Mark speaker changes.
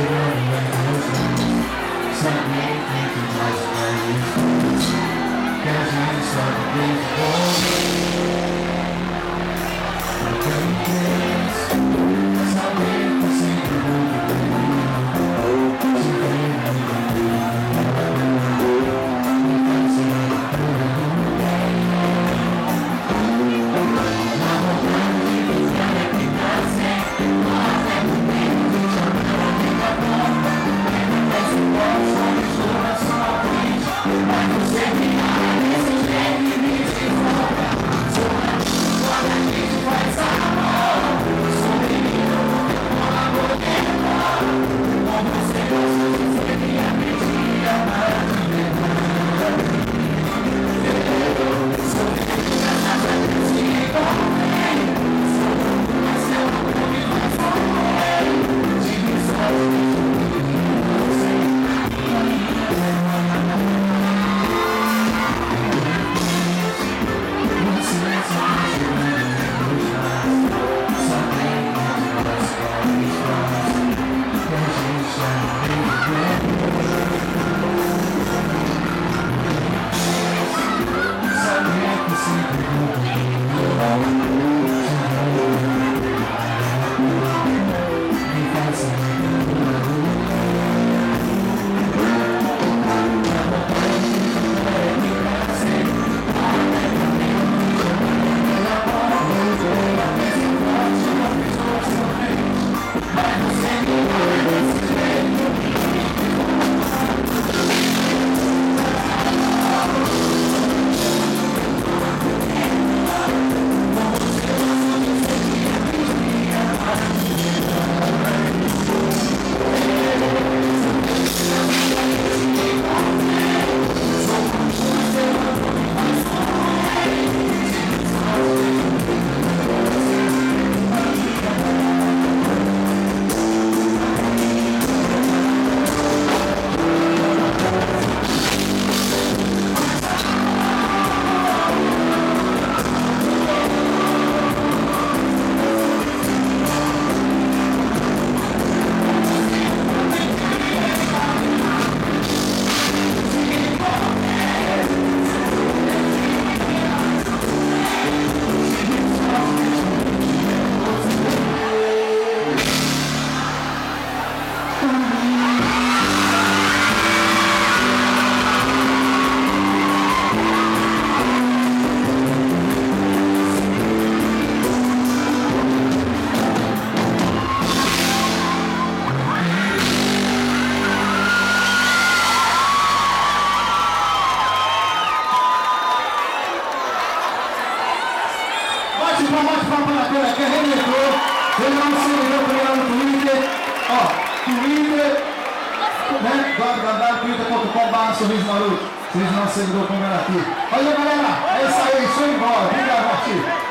Speaker 1: Something you. think it was very useful Cause I'm tela, que arrebentou. Ele não se ligou pra lá no Twitter. Ó, Twitter, né? www.twitter.com.br Sorriso Maluco. Vocês não se ligou como era aqui. Valeu, galera. É isso aí, show de bola. Obrigado, Martim.